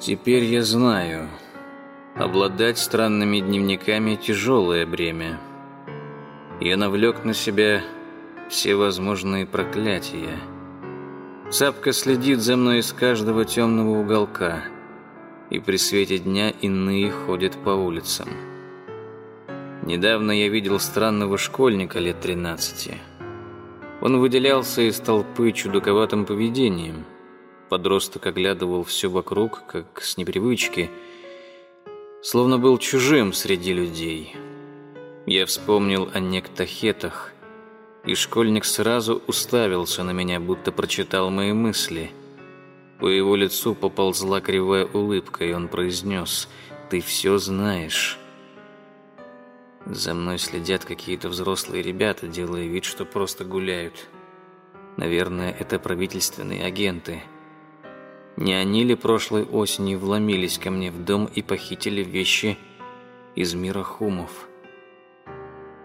Теперь я знаю, обладать странными дневниками – тяжелое бремя. Я навлек на себя все возможные проклятия. Цапка следит за мной из каждого темного уголка, и при свете дня иные ходят по улицам. Недавно я видел странного школьника лет 13. Он выделялся из толпы чудаковатым поведением – Подросток оглядывал все вокруг, как с непривычки, словно был чужим среди людей. Я вспомнил о нектахетах, и школьник сразу уставился на меня, будто прочитал мои мысли. По его лицу поползла кривая улыбка, и он произнес «Ты все знаешь». За мной следят какие-то взрослые ребята, делая вид, что просто гуляют. Наверное, это правительственные агенты – не они ли прошлой осенью вломились ко мне в дом и похитили вещи из мира хумов?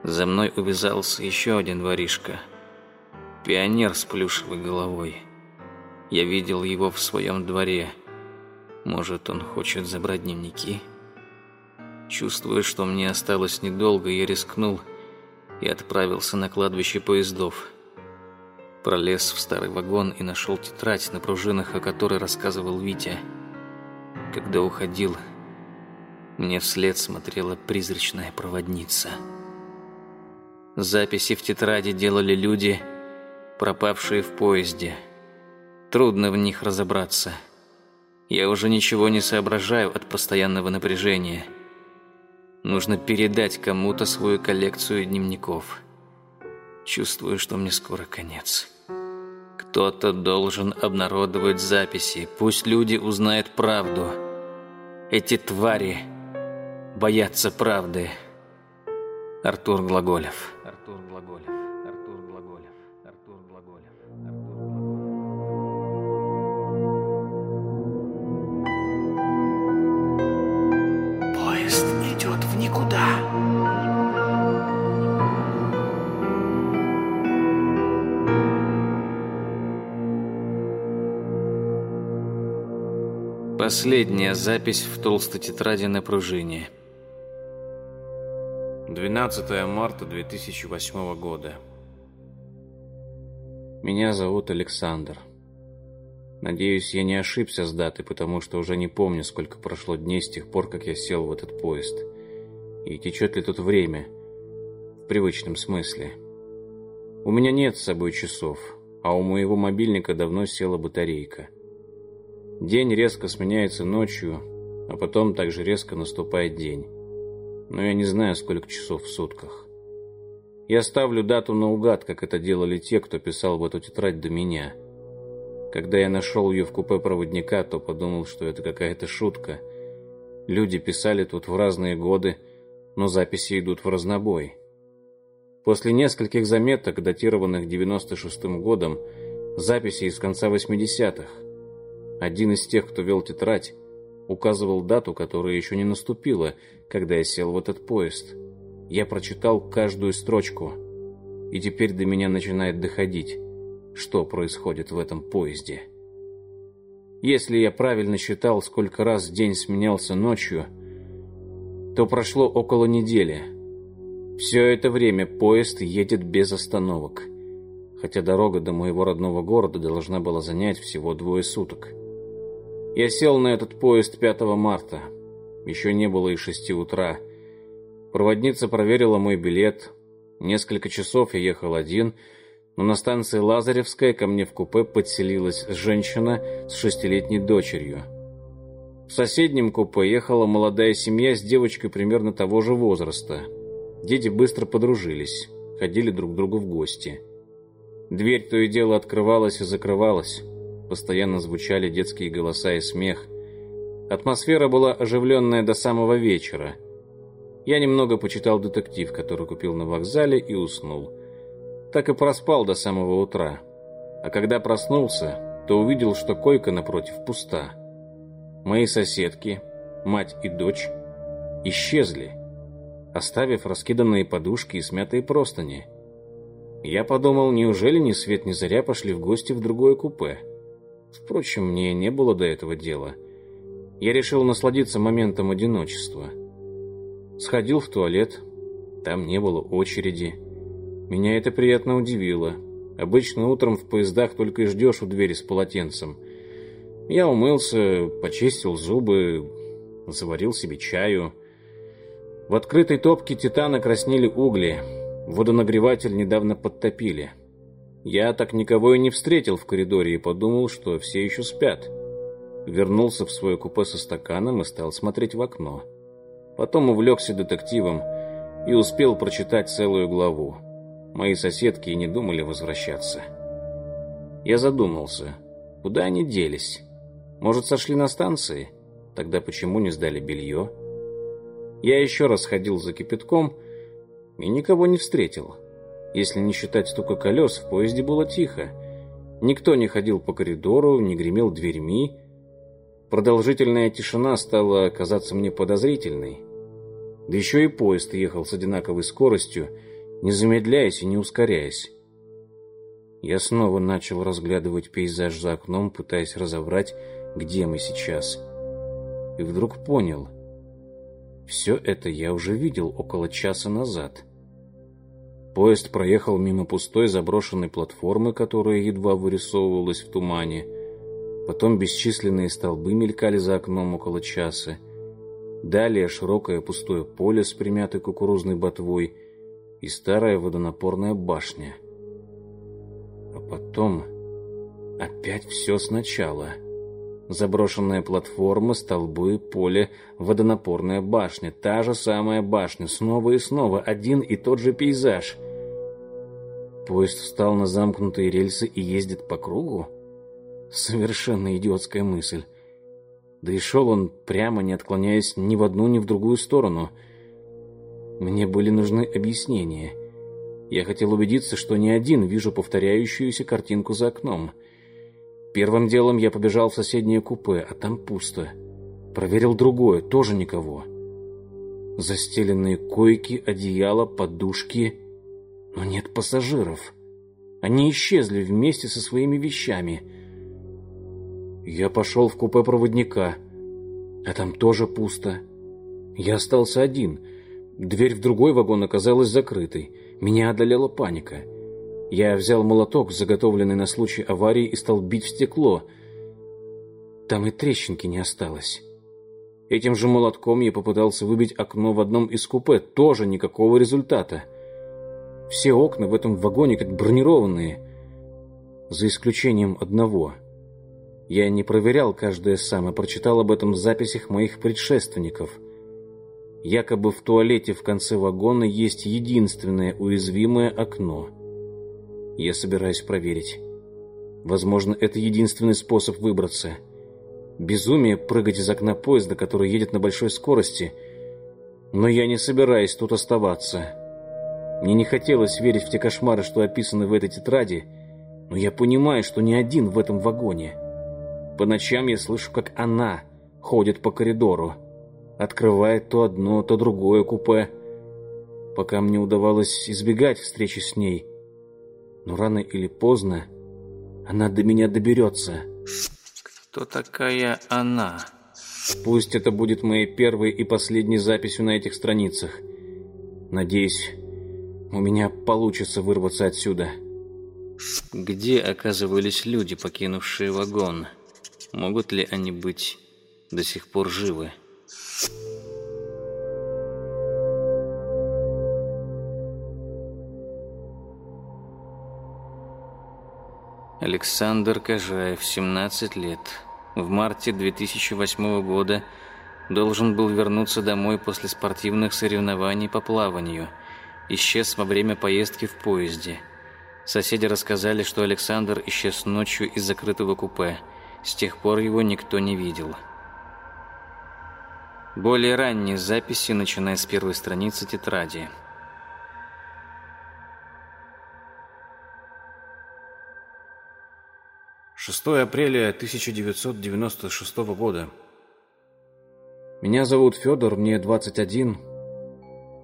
За мной увязался еще один воришка. Пионер с плюшевой головой. Я видел его в своем дворе. Может, он хочет забрать дневники? Чувствуя, что мне осталось недолго, я рискнул и отправился на кладбище поездов пролез в старый вагон и нашел тетрадь на пружинах, о которой рассказывал Витя. Когда уходил, мне вслед смотрела призрачная проводница. Записи в тетради делали люди, пропавшие в поезде. Трудно в них разобраться. Я уже ничего не соображаю от постоянного напряжения. Нужно передать кому-то свою коллекцию дневников. Чувствую, что мне скоро конец. Кто-то должен обнародовать записи. Пусть люди узнают правду. Эти твари боятся правды. Артур Глаголев. Артур Глаголев. Последняя запись в толстой тетради на пружине. 12 марта 2008 года. Меня зовут Александр. Надеюсь, я не ошибся с датой, потому что уже не помню, сколько прошло дней с тех пор, как я сел в этот поезд. И течет ли тут время, в привычном смысле. У меня нет с собой часов, а у моего мобильника давно села батарейка. День резко сменяется ночью, а потом также резко наступает день. Но я не знаю, сколько часов в сутках. Я ставлю дату наугад, как это делали те, кто писал в эту тетрадь до меня. Когда я нашел ее в купе проводника, то подумал, что это какая-то шутка. Люди писали тут в разные годы, но записи идут в разнобой. После нескольких заметок, датированных 96-м годом, записи из конца 80-х, один из тех, кто вел тетрадь, указывал дату, которая еще не наступила, когда я сел в этот поезд. Я прочитал каждую строчку, и теперь до меня начинает доходить, что происходит в этом поезде. Если я правильно считал, сколько раз день сменялся ночью, то прошло около недели. Все это время поезд едет без остановок, хотя дорога до моего родного города должна была занять всего двое суток. Я сел на этот поезд 5 марта. Еще не было и шести утра. Проводница проверила мой билет. Несколько часов я ехал один, но на станции Лазаревская ко мне в купе подселилась женщина с шестилетней дочерью. В соседнем купе ехала молодая семья с девочкой примерно того же возраста. Дети быстро подружились, ходили друг к другу в гости. Дверь то и дело открывалась и закрывалась. Постоянно звучали детские голоса и смех. Атмосфера была оживленная до самого вечера. Я немного почитал детектив, который купил на вокзале, и уснул. Так и проспал до самого утра. А когда проснулся, то увидел, что койка напротив пуста. Мои соседки, мать и дочь, исчезли, оставив раскиданные подушки и смятые простыни. Я подумал, неужели ни свет ни заря пошли в гости в другое купе? Впрочем, мне не было до этого дела. Я решил насладиться моментом одиночества. Сходил в туалет, там не было очереди. Меня это приятно удивило. Обычно утром в поездах только и ждешь у двери с полотенцем. Я умылся, почистил зубы, заварил себе чаю. В открытой топке титана краснели угли. Водонагреватель недавно подтопили. Я так никого и не встретил в коридоре и подумал, что все еще спят. Вернулся в свое купе со стаканом и стал смотреть в окно. Потом увлекся детективом и успел прочитать целую главу. Мои соседки и не думали возвращаться. Я задумался, куда они делись? Может, сошли на станции? Тогда почему не сдали белье? Я еще раз ходил за кипятком и никого не встретил. Если не считать стука колес, в поезде было тихо. Никто не ходил по коридору, не гремел дверьми. Продолжительная тишина стала казаться мне подозрительной. Да еще и поезд ехал с одинаковой скоростью, не замедляясь и не ускоряясь. Я снова начал разглядывать пейзаж за окном, пытаясь разобрать, где мы сейчас. И вдруг понял. Все это я уже видел около часа назад. Поезд проехал мимо пустой заброшенной платформы, которая едва вырисовывалась в тумане. Потом бесчисленные столбы мелькали за окном около часа. Далее широкое пустое поле с примятой кукурузной ботвой — и старая водонапорная башня. А потом опять все сначала. Заброшенная платформа, столбы, поле, водонапорная башня. Та же самая башня, снова и снова, один и тот же пейзаж. Поезд встал на замкнутые рельсы и ездит по кругу? Совершенно идиотская мысль. Да и шел он прямо, не отклоняясь ни в одну, ни в другую сторону — мне были нужны объяснения. Я хотел убедиться, что не один вижу повторяющуюся картинку за окном. Первым делом я побежал в соседнее купе, а там пусто. Проверил другое, тоже никого. Застеленные койки, одеяла, подушки. Но нет пассажиров. Они исчезли вместе со своими вещами. Я пошел в купе проводника, а там тоже пусто. Я остался один — Дверь в другой вагон оказалась закрытой. Меня одолела паника. Я взял молоток, заготовленный на случай аварии, и стал бить в стекло. Там и трещинки не осталось. Этим же молотком я попытался выбить окно в одном из купе. Тоже никакого результата. Все окна в этом вагоне как бронированные. За исключением одного. Я не проверял каждое сам, а прочитал об этом в записях моих предшественников. Якобы в туалете в конце вагона есть единственное уязвимое окно. Я собираюсь проверить. Возможно, это единственный способ выбраться. Безумие прыгать из окна поезда, который едет на большой скорости. Но я не собираюсь тут оставаться. Мне не хотелось верить в те кошмары, что описаны в этой тетради, но я понимаю, что не один в этом вагоне. По ночам я слышу, как она ходит по коридору открывает то одно, то другое купе, пока мне удавалось избегать встречи с ней. Но рано или поздно она до меня доберется. Кто такая она? Пусть это будет моей первой и последней записью на этих страницах. Надеюсь, у меня получится вырваться отсюда. Где оказывались люди, покинувшие вагон? Могут ли они быть до сих пор живы? Александр Кожаев, 17 лет. В марте 2008 года должен был вернуться домой после спортивных соревнований по плаванию. Исчез во время поездки в поезде. Соседи рассказали, что Александр исчез ночью из закрытого купе. С тех пор его никто не видел. Более ранние записи, начиная с первой страницы тетради. Шестое апреля 1996 года. Меня зовут Федор, мне 21.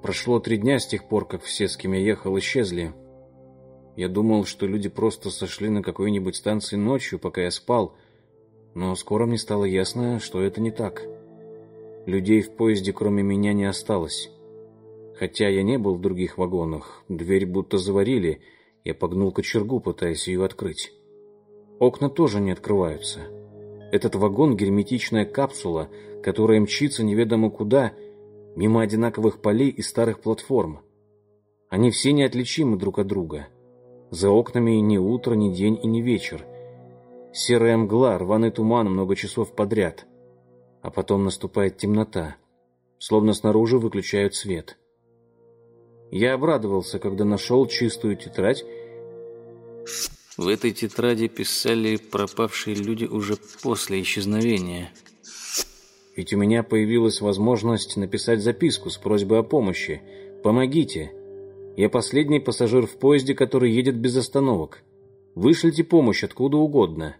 Прошло три дня с тех пор, как все, с кем я ехал, исчезли. Я думал, что люди просто сошли на какой-нибудь станции ночью, пока я спал. Но скоро мне стало ясно, что это не так. Людей в поезде кроме меня не осталось. Хотя я не был в других вагонах, дверь будто заварили, я погнул кочергу, пытаясь ее открыть. Окна тоже не открываются. Этот вагон — герметичная капсула, которая мчится неведомо куда, мимо одинаковых полей и старых платформ. Они все неотличимы друг от друга. За окнами ни утро, ни день и ни вечер. Серая мгла, рваный туман много часов подряд. А потом наступает темнота, словно снаружи выключают свет. Я обрадовался, когда нашел чистую тетрадь. В этой тетради писали пропавшие люди уже после исчезновения. Ведь у меня появилась возможность написать записку с просьбой о помощи. «Помогите! Я последний пассажир в поезде, который едет без остановок. Вышлите помощь откуда угодно».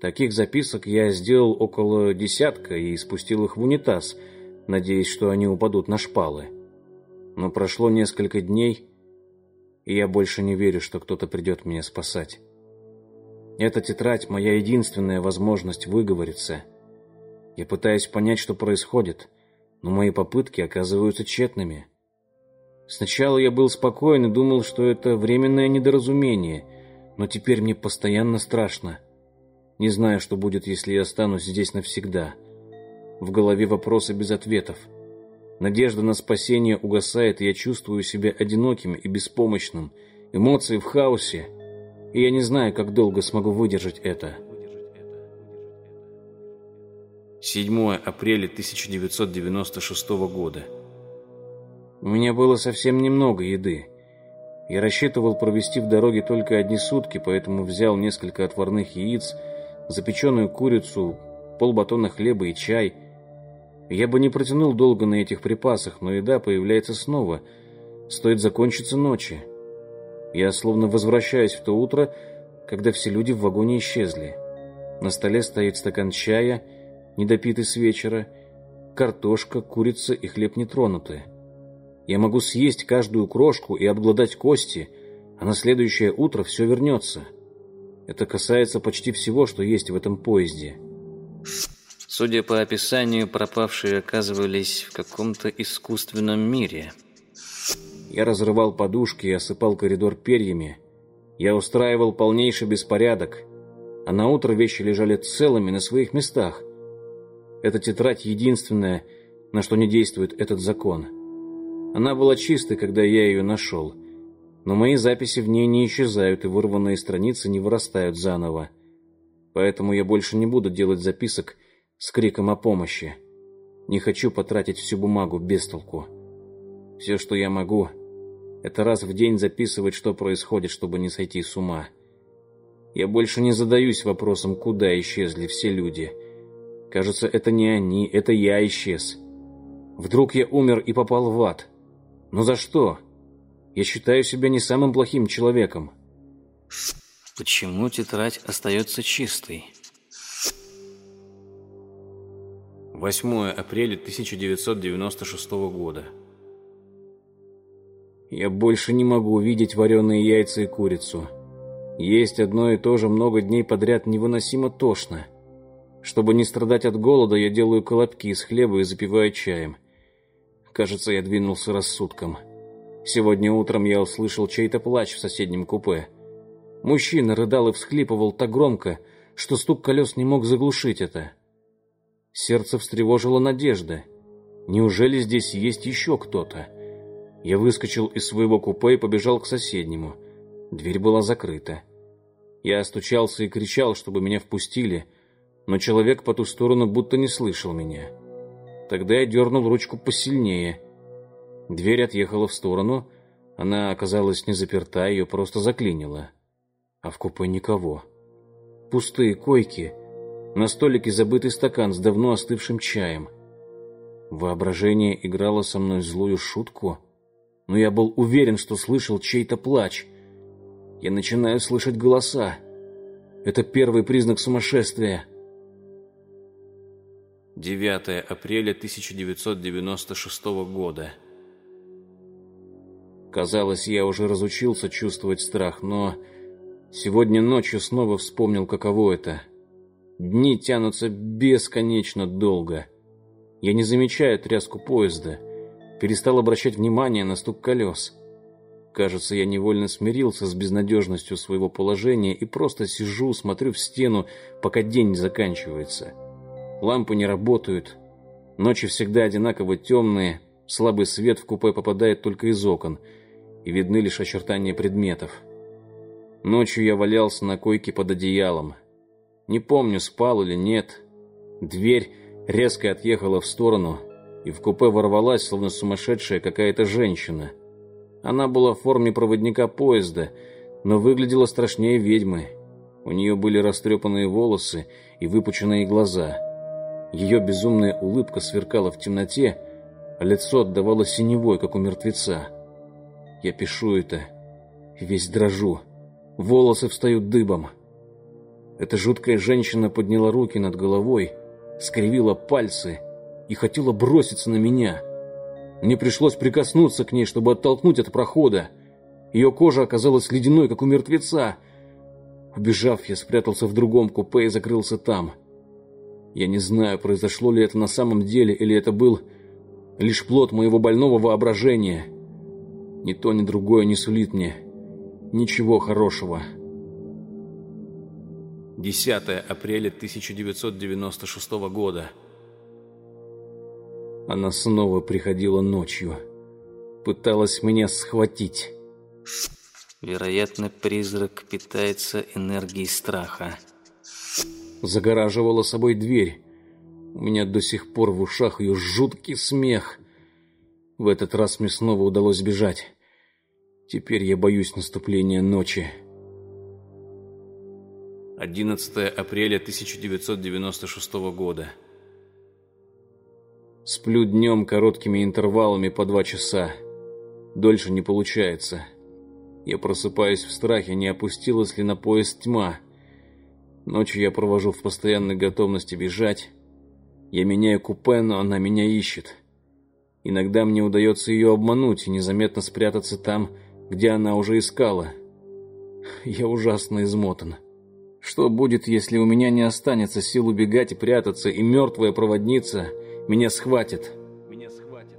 Таких записок я сделал около десятка и спустил их в унитаз, надеясь, что они упадут на шпалы. Но прошло несколько дней, и я больше не верю, что кто-то придет меня спасать. Эта тетрадь — моя единственная возможность выговориться. Я пытаюсь понять, что происходит, но мои попытки оказываются тщетными. Сначала я был спокоен и думал, что это временное недоразумение, но теперь мне постоянно страшно. Не знаю, что будет, если я останусь здесь навсегда. В голове вопросы без ответов. Надежда на спасение угасает, и я чувствую себя одиноким и беспомощным. Эмоции в хаосе, и я не знаю, как долго смогу выдержать это. 7 апреля 1996 года. У меня было совсем немного еды. Я рассчитывал провести в дороге только одни сутки, поэтому взял несколько отварных яиц, запеченную курицу, полбатона хлеба и чай – я бы не протянул долго на этих припасах, но еда появляется снова. Стоит закончиться ночи. Я словно возвращаюсь в то утро, когда все люди в вагоне исчезли. На столе стоит стакан чая, недопитый с вечера, картошка, курица и хлеб не тронуты. Я могу съесть каждую крошку и обглодать кости, а на следующее утро все вернется. Это касается почти всего, что есть в этом поезде. Судя по описанию, пропавшие оказывались в каком-то искусственном мире. Я разрывал подушки и осыпал коридор перьями. Я устраивал полнейший беспорядок, а на утро вещи лежали целыми на своих местах. Эта тетрадь единственная, на что не действует этот закон. Она была чистой, когда я ее нашел, но мои записи в ней не исчезают, и вырванные страницы не вырастают заново. Поэтому я больше не буду делать записок, с криком о помощи. Не хочу потратить всю бумагу без толку. Все, что я могу, это раз в день записывать, что происходит, чтобы не сойти с ума. Я больше не задаюсь вопросом, куда исчезли все люди. Кажется, это не они, это я исчез. Вдруг я умер и попал в ад. Но за что? Я считаю себя не самым плохим человеком. Почему тетрадь остается чистой? 8 апреля 1996 года. Я больше не могу видеть вареные яйца и курицу. Есть одно и то же много дней подряд невыносимо тошно. Чтобы не страдать от голода, я делаю колобки из хлеба и запиваю чаем. Кажется, я двинулся рассудком. Сегодня утром я услышал чей-то плач в соседнем купе. Мужчина рыдал и всхлипывал так громко, что стук колес не мог заглушить это. Сердце встревожила надежда. Неужели здесь есть еще кто-то? Я выскочил из своего купе и побежал к соседнему. Дверь была закрыта. Я остучался и кричал, чтобы меня впустили, но человек по ту сторону будто не слышал меня. Тогда я дернул ручку посильнее. Дверь отъехала в сторону, она оказалась не заперта, ее просто заклинило. А в купе никого. Пустые койки — на столике забытый стакан с давно остывшим чаем. Воображение играло со мной злую шутку, но я был уверен, что слышал чей-то плач. Я начинаю слышать голоса. Это первый признак сумасшествия. 9 апреля 1996 года. Казалось, я уже разучился чувствовать страх, но сегодня ночью снова вспомнил, каково это Дни тянутся бесконечно долго. Я не замечаю тряску поезда, перестал обращать внимание на стук колес. Кажется, я невольно смирился с безнадежностью своего положения и просто сижу, смотрю в стену, пока день не заканчивается. Лампы не работают, ночи всегда одинаково темные, слабый свет в купе попадает только из окон, и видны лишь очертания предметов. Ночью я валялся на койке под одеялом. Не помню, спал или нет. Дверь резко отъехала в сторону, и в купе ворвалась, словно сумасшедшая какая-то женщина. Она была в форме проводника поезда, но выглядела страшнее ведьмы. У нее были растрепанные волосы и выпученные глаза. Ее безумная улыбка сверкала в темноте, а лицо отдавало синевой, как у мертвеца. Я пишу это, весь дрожу. Волосы встают дыбом. Эта жуткая женщина подняла руки над головой, скривила пальцы и хотела броситься на меня — мне пришлось прикоснуться к ней, чтобы оттолкнуть от прохода. Ее кожа оказалась ледяной, как у мертвеца. Убежав, я спрятался в другом купе и закрылся там. Я не знаю, произошло ли это на самом деле, или это был лишь плод моего больного воображения. Ни то, ни другое не сулит мне ничего хорошего. 10 апреля 1996 года. Она снова приходила ночью. Пыталась меня схватить. Вероятно, призрак питается энергией страха. Загораживала собой дверь. У меня до сих пор в ушах ее жуткий смех. В этот раз мне снова удалось бежать. Теперь я боюсь наступления ночи. 11 апреля 1996 года. Сплю днем короткими интервалами по два часа. Дольше не получается. Я просыпаюсь в страхе, не опустилась ли на поезд тьма. Ночью я провожу в постоянной готовности бежать. Я меняю купе, но она меня ищет. Иногда мне удается ее обмануть и незаметно спрятаться там, где она уже искала. Я ужасно измотан. Что будет, если у меня не останется сил убегать и прятаться, и мертвая проводница меня схватит. Меня схватит.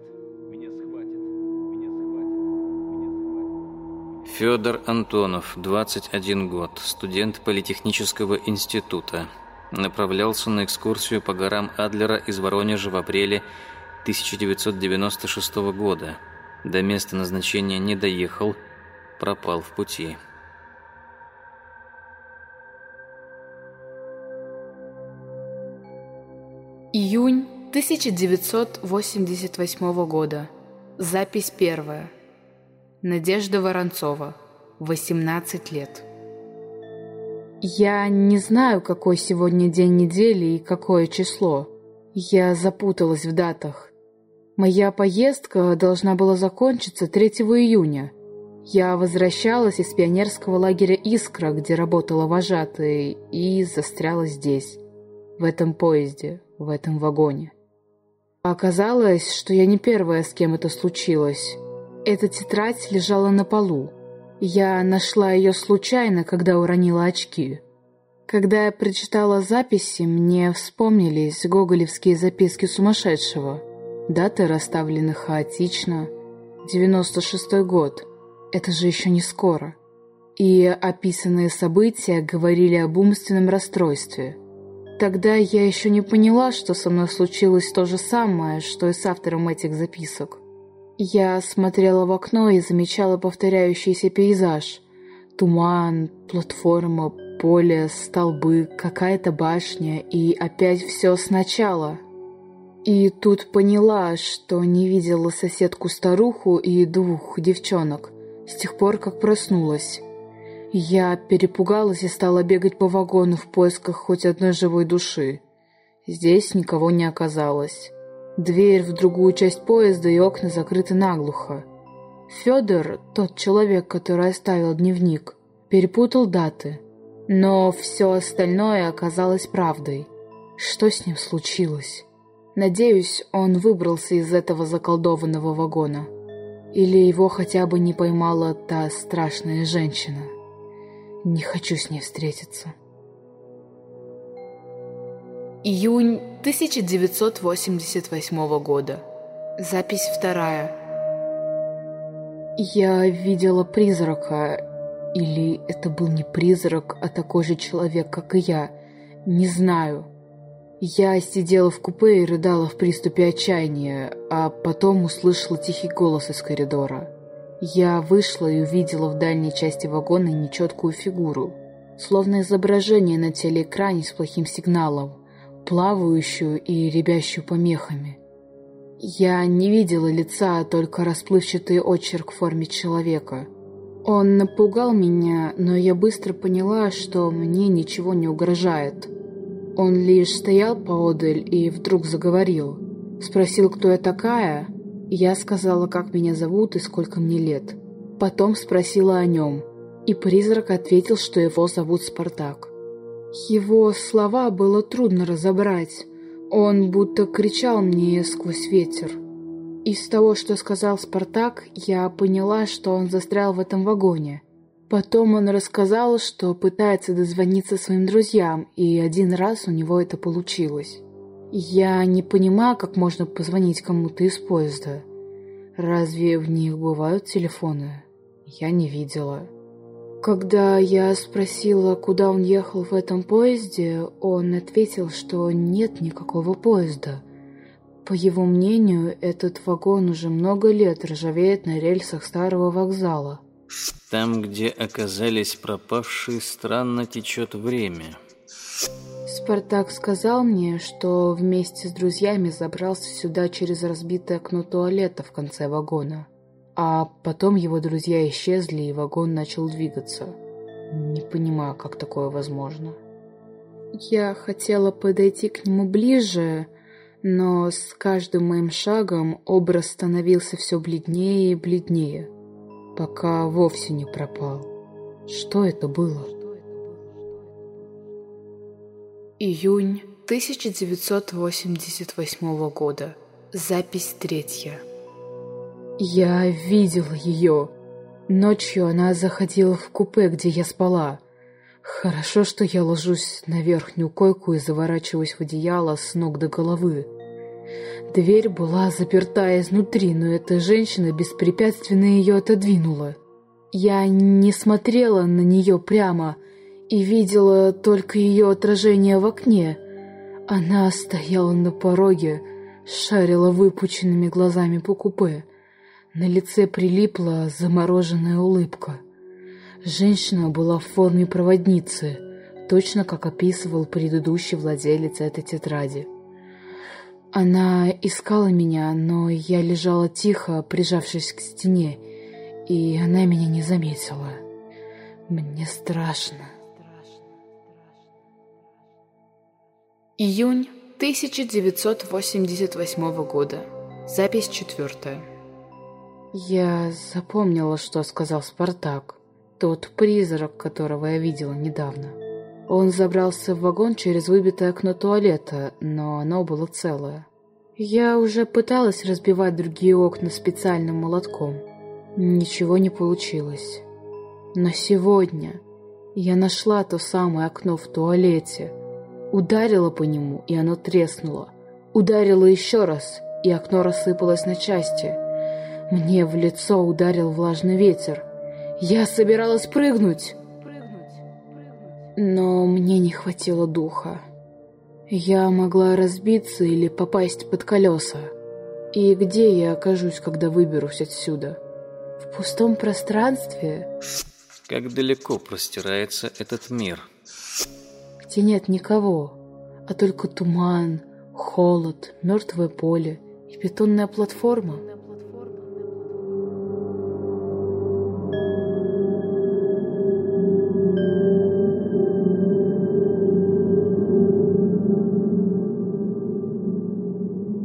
Меня схватит. Меня схватит. Федор Антонов, 21 год, студент Политехнического института. Направлялся на экскурсию по горам Адлера из Воронежа в апреле 1996 года. До места назначения не доехал, пропал в пути. 1988 года. Запись первая. Надежда Воронцова. 18 лет. Я не знаю, какой сегодня день недели и какое число. Я запуталась в датах. Моя поездка должна была закончиться 3 июня. Я возвращалась из пионерского лагеря «Искра», где работала вожатой, и застряла здесь, в этом поезде, в этом вагоне. Оказалось, что я не первая, с кем это случилось. Эта тетрадь лежала на полу. Я нашла ее случайно, когда уронила очки. Когда я прочитала записи, мне вспомнились гоголевские записки сумасшедшего. Даты расставлены хаотично. 96-й год. Это же еще не скоро. И описанные события говорили об умственном расстройстве – Тогда я еще не поняла, что со мной случилось то же самое, что и с автором этих записок. Я смотрела в окно и замечала повторяющийся пейзаж. Туман, платформа, поле, столбы, какая-то башня и опять все сначала. И тут поняла, что не видела соседку-старуху и двух девчонок с тех пор, как проснулась. Я перепугалась и стала бегать по вагону в поисках хоть одной живой души. Здесь никого не оказалось. Дверь в другую часть поезда и окна закрыты наглухо. Федор, тот человек, который оставил дневник, перепутал даты. Но все остальное оказалось правдой. Что с ним случилось? Надеюсь, он выбрался из этого заколдованного вагона. Или его хотя бы не поймала та страшная женщина. Не хочу с ней встретиться. Июнь 1988 года. Запись вторая. Я видела призрака. Или это был не призрак, а такой же человек, как и я. Не знаю. Я сидела в купе и рыдала в приступе отчаяния, а потом услышала тихий голос из коридора. Я вышла и увидела в дальней части вагона нечеткую фигуру, словно изображение на телеэкране с плохим сигналом, плавающую и ребящую помехами. Я не видела лица, а только расплывчатый очерк в форме человека. Он напугал меня, но я быстро поняла, что мне ничего не угрожает. Он лишь стоял поодаль и вдруг заговорил. Спросил, кто я такая. Я сказала, как меня зовут и сколько мне лет. Потом спросила о нем. И призрак ответил, что его зовут Спартак. Его слова было трудно разобрать. Он будто кричал мне сквозь ветер. Из того, что сказал Спартак, я поняла, что он застрял в этом вагоне. Потом он рассказал, что пытается дозвониться своим друзьям, и один раз у него это получилось. Я не понимаю, как можно позвонить кому-то из поезда. Разве в них бывают телефоны? Я не видела. Когда я спросила, куда он ехал в этом поезде, он ответил, что нет никакого поезда. По его мнению, этот вагон уже много лет ржавеет на рельсах старого вокзала. Там, где оказались пропавшие, странно течет время. Спартак сказал мне, что вместе с друзьями забрался сюда через разбитое окно туалета в конце вагона. А потом его друзья исчезли, и вагон начал двигаться. Не понимаю, как такое возможно. Я хотела подойти к нему ближе, но с каждым моим шагом образ становился все бледнее и бледнее, пока вовсе не пропал. Что это было? Июнь 1988 года. Запись третья. Я видела ее. Ночью она заходила в купе, где я спала. Хорошо, что я ложусь на верхнюю койку и заворачиваюсь в одеяло с ног до головы. Дверь была заперта изнутри, но эта женщина беспрепятственно ее отодвинула. Я не смотрела на нее прямо и видела только ее отражение в окне. Она стояла на пороге, шарила выпученными глазами по купе. На лице прилипла замороженная улыбка. Женщина была в форме проводницы, точно как описывал предыдущий владелец этой тетради. Она искала меня, но я лежала тихо, прижавшись к стене, и она меня не заметила. Мне страшно. Июнь 1988 года. Запись четвертая. Я запомнила, что сказал Спартак, тот призрак, которого я видела недавно. Он забрался в вагон через выбитое окно туалета, но оно было целое. Я уже пыталась разбивать другие окна специальным молотком. Ничего не получилось. Но сегодня я нашла то самое окно в туалете, ударила по нему, и оно треснуло. Ударила еще раз, и окно рассыпалось на части — мне в лицо ударил влажный ветер. Я собиралась прыгнуть, но мне не хватило духа. Я могла разбиться или попасть под колеса. И где я окажусь, когда выберусь отсюда? В пустом пространстве? Как далеко простирается этот мир? Где нет никого, а только туман, холод, мертвое поле и бетонная платформа.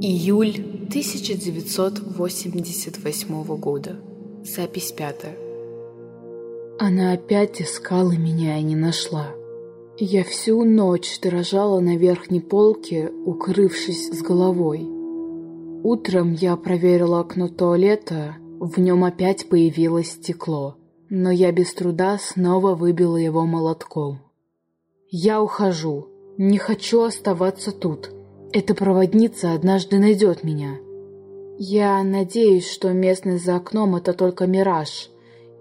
Июль 1988 года. Запись пятая. Она опять искала меня и не нашла. Я всю ночь дрожала на верхней полке, укрывшись с головой. Утром я проверила окно туалета, в нем опять появилось стекло, но я без труда снова выбила его молотком. «Я ухожу», Не хочу оставаться тут. Эта проводница однажды найдет меня. Я надеюсь, что местность за окном — это только мираж,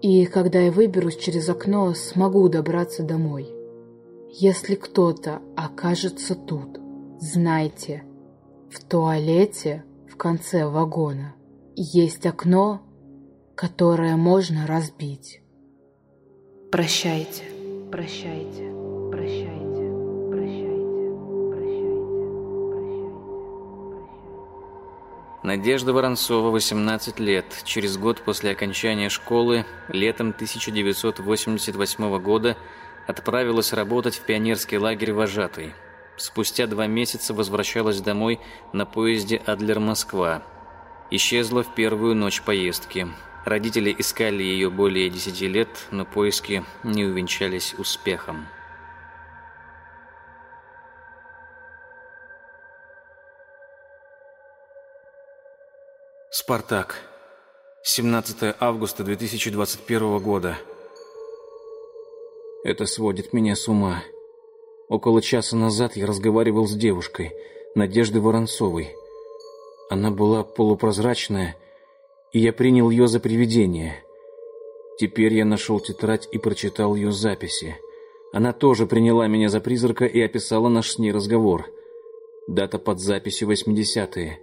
и когда я выберусь через окно, смогу добраться домой. Если кто-то окажется тут, знайте, в туалете в конце вагона есть окно, которое можно разбить. Прощайте, прощайте, прощайте, прощайте, прощайте, прощайте. Надежда Воронцова, 18 лет. Через год после окончания школы, летом 1988 года, отправилась работать в пионерский лагерь вожатой. Спустя два месяца возвращалась домой на поезде Адлер-Москва. Исчезла в первую ночь поездки. Родители искали ее более десяти лет, но поиски не увенчались успехом. Спартак. 17 августа 2021 года. Это сводит меня с ума. Около часа назад я разговаривал с девушкой, Надеждой Воронцовой. Она была полупрозрачная, и я принял ее за привидение. Теперь я нашел тетрадь и прочитал ее записи. Она тоже приняла меня за призрака и описала наш с ней разговор. Дата под записью 80-е.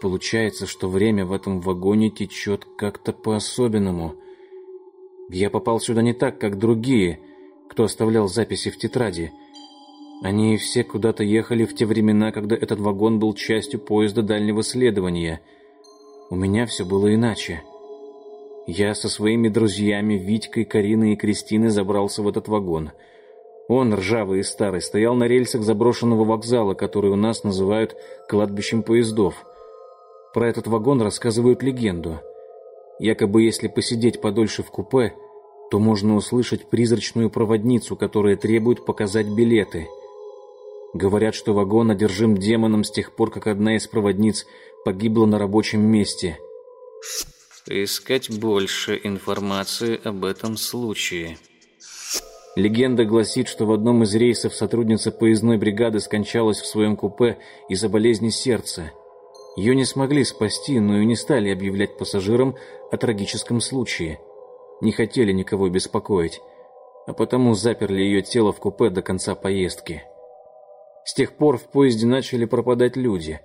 Получается, что время в этом вагоне течет как-то по-особенному. Я попал сюда не так, как другие, кто оставлял записи в тетради. Они все куда-то ехали в те времена, когда этот вагон был частью поезда дальнего следования. У меня все было иначе. Я со своими друзьями Витькой, Кариной и Кристиной забрался в этот вагон. Он, ржавый и старый, стоял на рельсах заброшенного вокзала, который у нас называют кладбищем поездов. Про этот вагон рассказывают легенду. Якобы если посидеть подольше в купе, то можно услышать призрачную проводницу, которая требует показать билеты – Говорят, что вагон одержим демоном с тех пор, как одна из проводниц погибла на рабочем месте. Искать больше информации об этом случае. Легенда гласит, что в одном из рейсов сотрудница поездной бригады скончалась в своем купе из-за болезни сердца. Ее не смогли спасти, но и не стали объявлять пассажирам о трагическом случае. Не хотели никого беспокоить, а потому заперли ее тело в купе до конца поездки. С тех пор в поезде начали пропадать люди.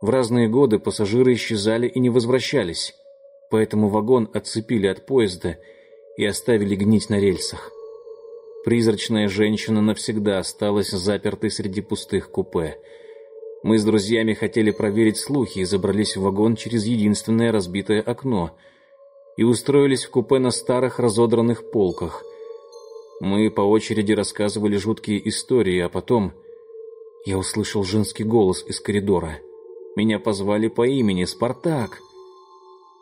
В разные годы пассажиры исчезали и не возвращались, поэтому вагон отцепили от поезда и оставили гнить на рельсах. Призрачная женщина навсегда осталась запертой среди пустых купе. Мы с друзьями хотели проверить слухи и забрались в вагон через единственное разбитое окно и устроились в купе на старых разодранных полках. Мы по очереди рассказывали жуткие истории, а потом я услышал женский голос из коридора. Меня позвали по имени Спартак.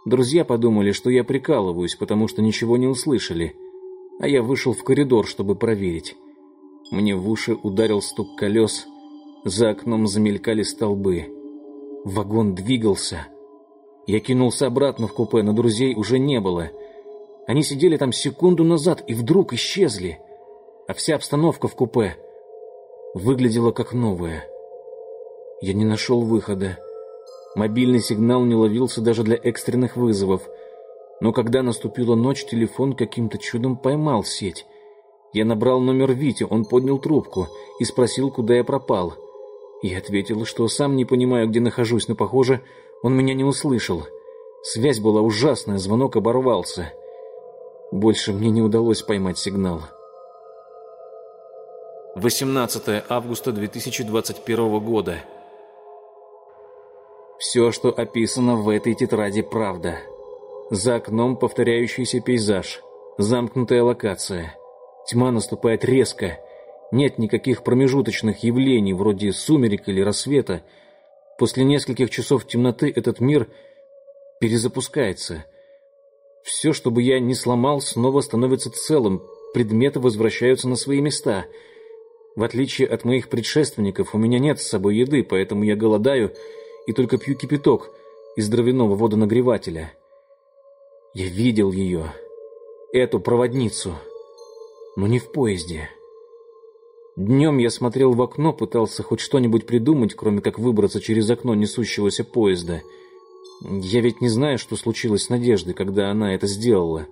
Друзья подумали, что я прикалываюсь, потому что ничего не услышали. А я вышел в коридор, чтобы проверить. Мне в уши ударил стук колес. За окном замелькали столбы. Вагон двигался. Я кинулся обратно в купе, но друзей уже не было. Они сидели там секунду назад и вдруг исчезли. А вся обстановка в купе — выглядела как новая. Я не нашел выхода. Мобильный сигнал не ловился даже для экстренных вызовов. Но когда наступила ночь, телефон каким-то чудом поймал сеть. Я набрал номер Вити, он поднял трубку и спросил, куда я пропал. Я ответил, что сам не понимаю, где нахожусь, но, похоже, он меня не услышал. Связь была ужасная, звонок оборвался. Больше мне не удалось поймать сигнал. 18 августа 2021 года. Все, что описано в этой тетради, правда. За окном повторяющийся пейзаж, замкнутая локация. Тьма наступает резко. Нет никаких промежуточных явлений, вроде сумерек или рассвета. После нескольких часов темноты этот мир перезапускается. Все, что бы я не сломал, снова становится целым. Предметы возвращаются на свои места — в отличие от моих предшественников, у меня нет с собой еды, поэтому я голодаю и только пью кипяток из дровяного водонагревателя. Я видел ее, эту проводницу, но не в поезде. Днем я смотрел в окно, пытался хоть что-нибудь придумать, кроме как выбраться через окно несущегося поезда. Я ведь не знаю, что случилось с Надеждой, когда она это сделала.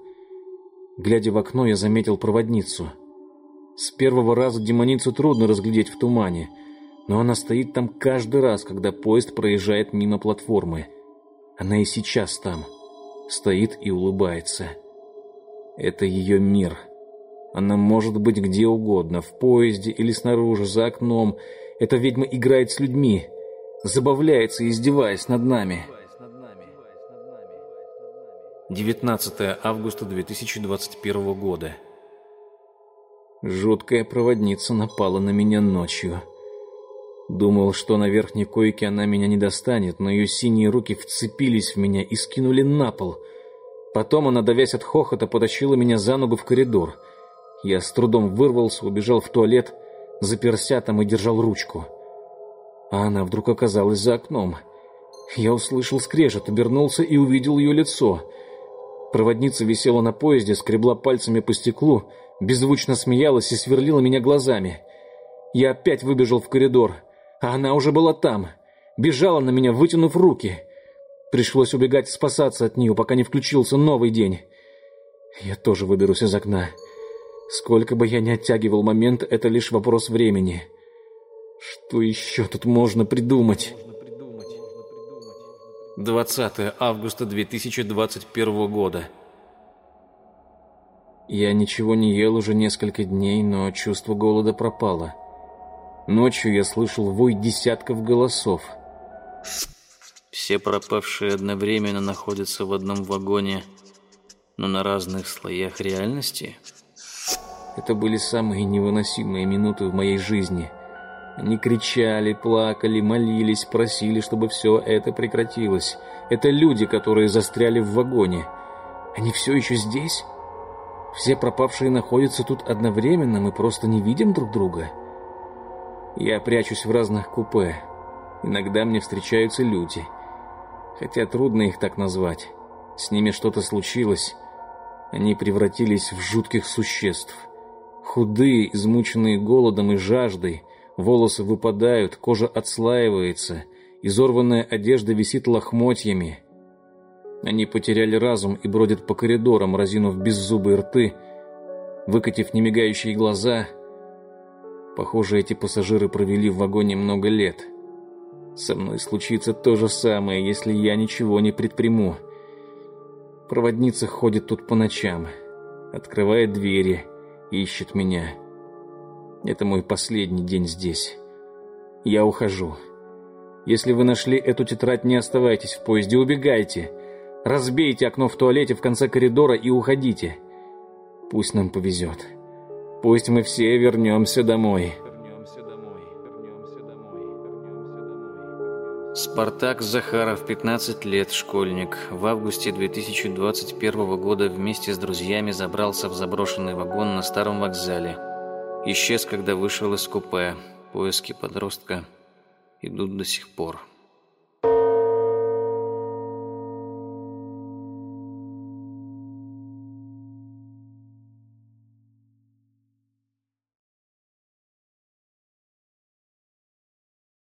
Глядя в окно, я заметил проводницу. С первого раза демоницу трудно разглядеть в тумане, но она стоит там каждый раз, когда поезд проезжает мимо платформы. Она и сейчас там. Стоит и улыбается. Это ее мир. Она может быть где угодно, в поезде или снаружи, за окном. Эта ведьма играет с людьми, забавляется, издеваясь над нами. 19 августа 2021 года. Жуткая проводница напала на меня ночью. Думал, что на верхней койке она меня не достанет, но ее синие руки вцепились в меня и скинули на пол. Потом она, давясь от хохота, потащила меня за ногу в коридор — я с трудом вырвался, убежал в туалет, заперся там и держал ручку. А она вдруг оказалась за окном. Я услышал скрежет, обернулся и увидел ее лицо. Проводница висела на поезде, скребла пальцами по стеклу, беззвучно смеялась и сверлила меня глазами. Я опять выбежал в коридор, а она уже была там. Бежала на меня, вытянув руки. Пришлось убегать спасаться от нее, пока не включился новый день. Я тоже выберусь из окна. Сколько бы я ни оттягивал момент, это лишь вопрос времени. Что еще тут можно придумать? 20 августа 2021 года. Я ничего не ел уже несколько дней, но чувство голода пропало. Ночью я слышал вой десятков голосов. Все пропавшие одновременно находятся в одном вагоне, но на разных слоях реальности – это были самые невыносимые минуты в моей жизни. Они кричали, плакали, молились, просили, чтобы все это прекратилось. Это люди, которые застряли в вагоне. Они все еще здесь? Все пропавшие находятся тут одновременно, мы просто не видим друг друга. Я прячусь в разных купе. Иногда мне встречаются люди. Хотя трудно их так назвать. С ними что-то случилось. Они превратились в жутких существ. Худые, измученные голодом и жаждой, волосы выпадают, кожа отслаивается, изорванная одежда висит лохмотьями. Они потеряли разум и бродят по коридорам, разинув беззубые рты, выкатив немигающие глаза. Похоже, эти пассажиры провели в вагоне много лет. Со мной случится то же самое, если я ничего не предприму. Проводница ходит тут по ночам, открывает двери — ищет меня. Это мой последний день здесь. Я ухожу. Если вы нашли эту тетрадь, не оставайтесь в поезде, убегайте. Разбейте окно в туалете в конце коридора и уходите. Пусть нам повезет. Пусть мы все вернемся домой. Спартак Захаров, 15 лет, школьник. В августе 2021 года вместе с друзьями забрался в заброшенный вагон на старом вокзале. Исчез, когда вышел из купе. Поиски подростка идут до сих пор.